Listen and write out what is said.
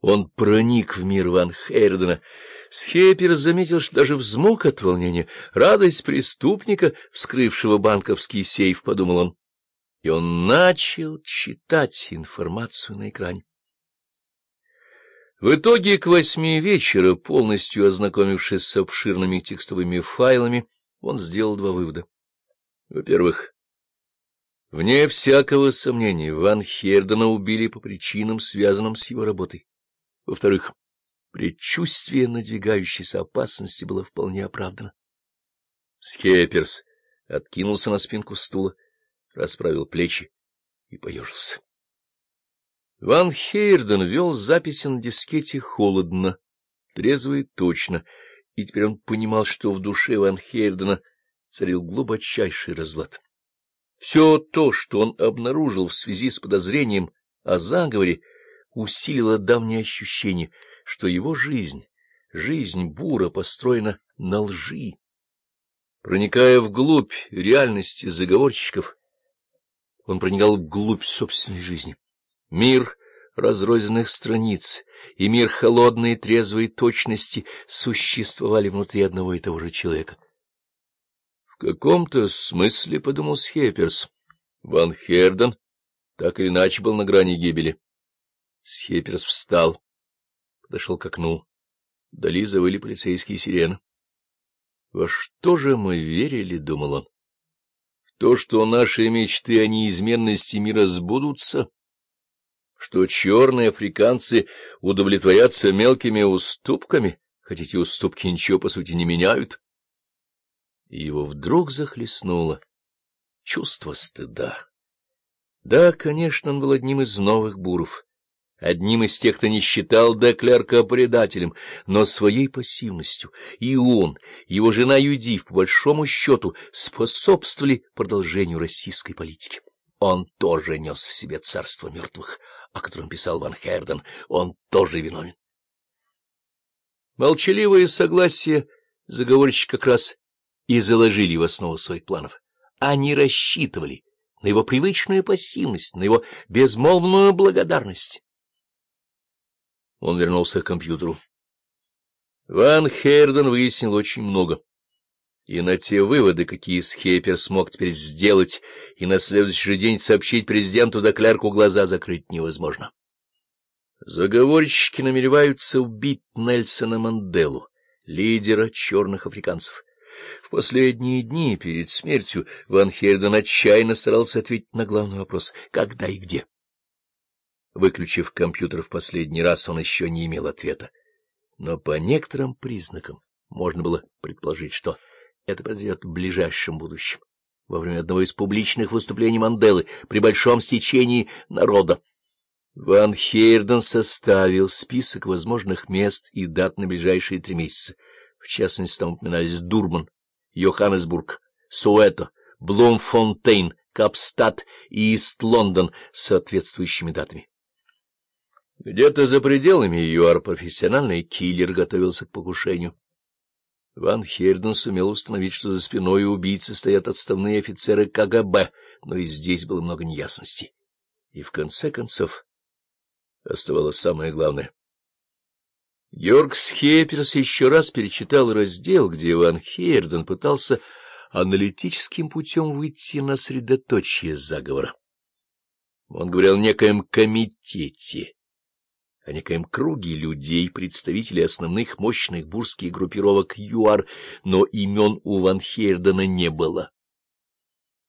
Он проник в мир Ван Хейрдена. Схепер заметил, что даже взмок от волнения. Радость преступника, вскрывшего банковский сейф, подумал он. И он начал читать информацию на экране. В итоге к восьми вечера, полностью ознакомившись с обширными текстовыми файлами, он сделал два вывода. Во-первых, вне всякого сомнения, Ван Хердена убили по причинам, связанным с его работой. Во-вторых, предчувствие надвигающейся опасности было вполне оправдано. Скеперс откинулся на спинку стула, расправил плечи и поежился. Ван Хейрден вел записи на дискете холодно, трезво и точно, и теперь он понимал, что в душе Ван Хейрдена царил глубочайший разлад. Все то, что он обнаружил в связи с подозрением о заговоре, усилило давнее ощущение, что его жизнь, жизнь Бура, построена на лжи. Проникая вглубь реальности заговорщиков, он проникал вглубь собственной жизни. Мир разрозненных страниц и мир холодной трезвой точности существовали внутри одного и того же человека. В каком-то смысле, — подумал Схепперс, — Ван Херден так или иначе был на грани гибели. Схепперс встал, подошел к окну. Вдали завыли полицейские сирены. Во что же мы верили, — думал он, — в то, что наши мечты о неизменности мира сбудутся, что черные африканцы удовлетворятся мелкими уступками, хотя эти уступки ничего, по сути, не меняют. И его вдруг захлестнуло чувство стыда. Да, конечно, он был одним из новых буров одним из тех, кто не считал Деклерка предателем, но своей пассивностью и он, его жена Юдив, по большому счету, способствовали продолжению российской политики. Он тоже нес в себе царство мертвых, о котором писал Ван Херден, он тоже виновен. Молчаливое согласие заговорщик как раз и заложили в основу своих планов. Они рассчитывали на его привычную пассивность, на его безмолвную благодарность. Он вернулся к компьютеру. Ван Херден выяснил очень много. И на те выводы, какие Схепер смог теперь сделать, и на следующий день сообщить президенту да клерку глаза закрыть невозможно. Заговорщики намереваются убить Нельсона Манделу, лидера черных африканцев. В последние дни перед смертью Ван Херден отчаянно старался ответить на главный вопрос — когда и где. Выключив компьютер в последний раз, он еще не имел ответа. Но по некоторым признакам можно было предположить, что это произойдет в ближайшем будущем, во время одного из публичных выступлений Манделы при большом стечении народа. Ван Хейрден составил список возможных мест и дат на ближайшие три месяца. В частности, там упоминались Дурман, Йоханнесбург, Суэто, Блумфонтейн, Капстад и Ист-Лондон с соответствующими датами. Где-то за пределами ЮАР профессиональный киллер готовился к покушению. Ван Херден сумел установить, что за спиной убийцы стоят отставные офицеры КГБ, но и здесь было много неясностей. И в конце концов оставалось самое главное. Георг Схепперс еще раз перечитал раздел, где Ван Херден пытался аналитическим путем выйти на средоточие заговора. Он говорил о некоем комитете о некоем круге людей, представителей основных мощных бурских группировок ЮАР, но имен у Ван Хейрдена не было.